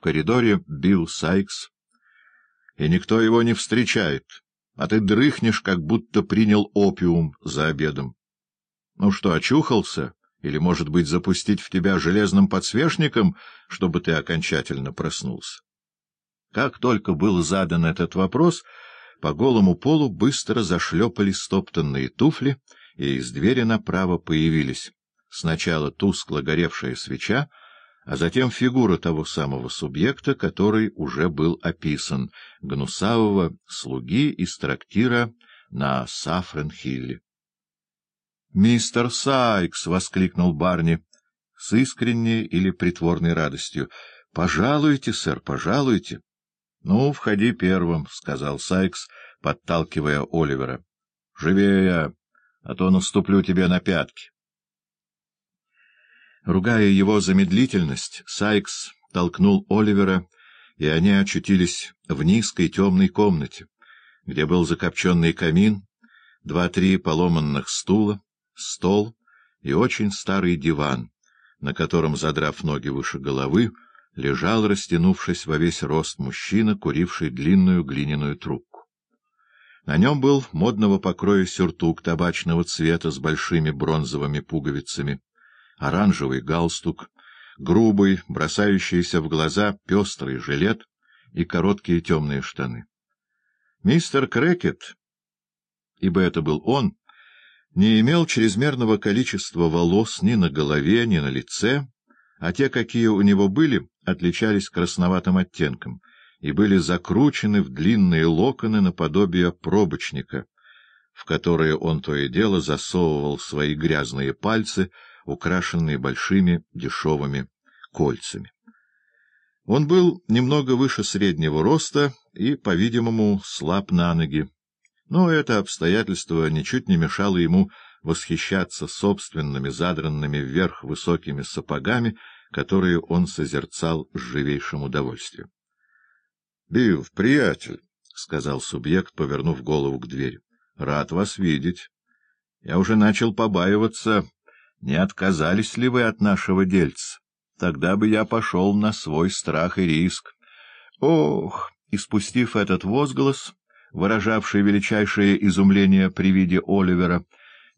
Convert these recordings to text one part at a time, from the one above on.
В коридоре Билл Сайкс, и никто его не встречает, а ты дрыхнешь, как будто принял опиум за обедом. Ну что, очухался? Или, может быть, запустить в тебя железным подсвечником, чтобы ты окончательно проснулся? Как только был задан этот вопрос, по голому полу быстро зашлепали стоптанные туфли, и из двери направо появились сначала тускло горевшая свеча, а затем фигура того самого субъекта, который уже был описан, гнусавого слуги из трактира на Сафренхилле. «Мистер Сайкс!» — воскликнул Барни с искренней или притворной радостью. «Пожалуйте, сэр, пожалуйте!» «Ну, входи первым», — сказал Сайкс, подталкивая Оливера. «Живее, а то наступлю тебе на пятки». Ругая его за медлительность, Сайкс толкнул Оливера, и они очутились в низкой темной комнате, где был закопченный камин, два-три поломанных стула, стол и очень старый диван, на котором, задрав ноги выше головы, лежал, растянувшись во весь рост мужчина, куривший длинную глиняную трубку. На нем был модного покроя сюртук табачного цвета с большими бронзовыми пуговицами, оранжевый галстук, грубый, бросающийся в глаза пестрый жилет и короткие темные штаны. Мистер Крекет, ибо это был он, не имел чрезмерного количества волос ни на голове, ни на лице, а те, какие у него были, отличались красноватым оттенком и были закручены в длинные локоны наподобие пробочника, в которые он то и дело засовывал свои грязные пальцы, украшенные большими дешевыми кольцами. Он был немного выше среднего роста и, по-видимому, слаб на ноги, но это обстоятельство ничуть не мешало ему восхищаться собственными задранными вверх высокими сапогами, которые он созерцал с живейшим удовольствием. — Билл, приятель, — сказал субъект, повернув голову к двери, — рад вас видеть. Я уже начал побаиваться, не отказались ли вы от нашего дельца. Тогда бы я пошел на свой страх и риск. Ох! И спустив этот возглас выражавший величайшее изумление при виде Оливера,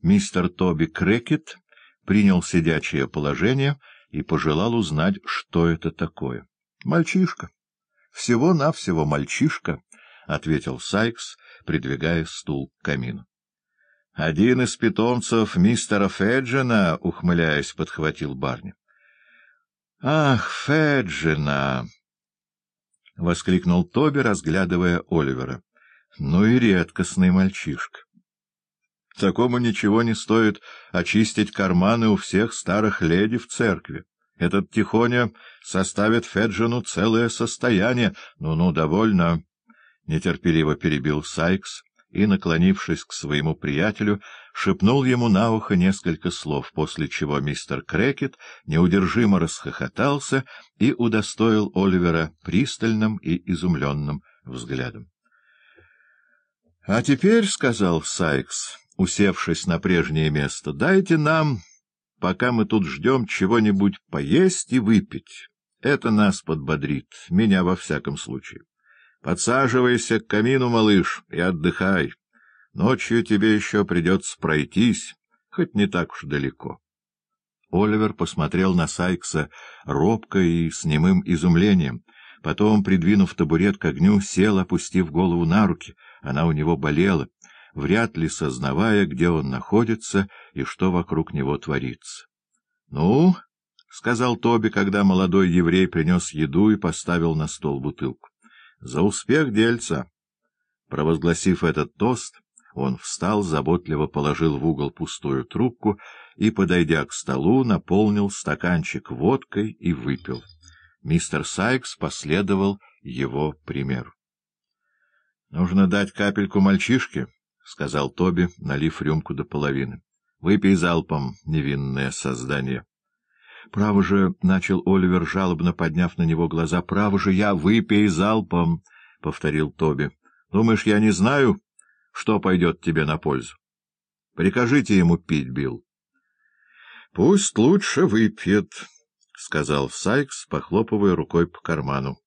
мистер Тоби Крекет принял сидячее положение и пожелал узнать, что это такое. — Мальчишка. — Всего-навсего мальчишка, — ответил Сайкс, придвигая стул к камину. — Один из питомцев мистера Феджина, — ухмыляясь, подхватил Барни. — Ах, Феджина! — воскликнул Тоби, разглядывая Оливера. Ну и редкостный мальчишка. Такому ничего не стоит очистить карманы у всех старых леди в церкви. Этот Тихоня составит Феджину целое состояние. Ну-ну, довольно. Нетерпеливо перебил Сайкс и, наклонившись к своему приятелю, шепнул ему на ухо несколько слов, после чего мистер Крекет неудержимо расхохотался и удостоил Оливера пристальным и изумленным взглядом. — А теперь, — сказал Сайкс, усевшись на прежнее место, — дайте нам, пока мы тут ждем, чего-нибудь поесть и выпить. Это нас подбодрит, меня во всяком случае. Подсаживайся к камину, малыш, и отдыхай. Ночью тебе еще придется пройтись, хоть не так уж далеко. Оливер посмотрел на Сайкса робко и с немым изумлением, потом, придвинув табурет к огню, сел, опустив голову на руки — она у него болела, вряд ли сознавая, где он находится и что вокруг него творится. — Ну, — сказал Тоби, когда молодой еврей принес еду и поставил на стол бутылку, — за успех дельца. Провозгласив этот тост, он встал, заботливо положил в угол пустую трубку и, подойдя к столу, наполнил стаканчик водкой и выпил. Мистер Сайкс последовал его примеру. — Нужно дать капельку мальчишке, — сказал Тоби, налив рюмку до половины. — Выпей залпом, невинное создание. — Право же, — начал Оливер, жалобно подняв на него глаза, — право же я, выпей залпом, — повторил Тоби. — Думаешь, я не знаю, что пойдет тебе на пользу? Прикажите ему пить, Билл. — Пусть лучше выпьет, — сказал Сайкс, похлопывая рукой по карману.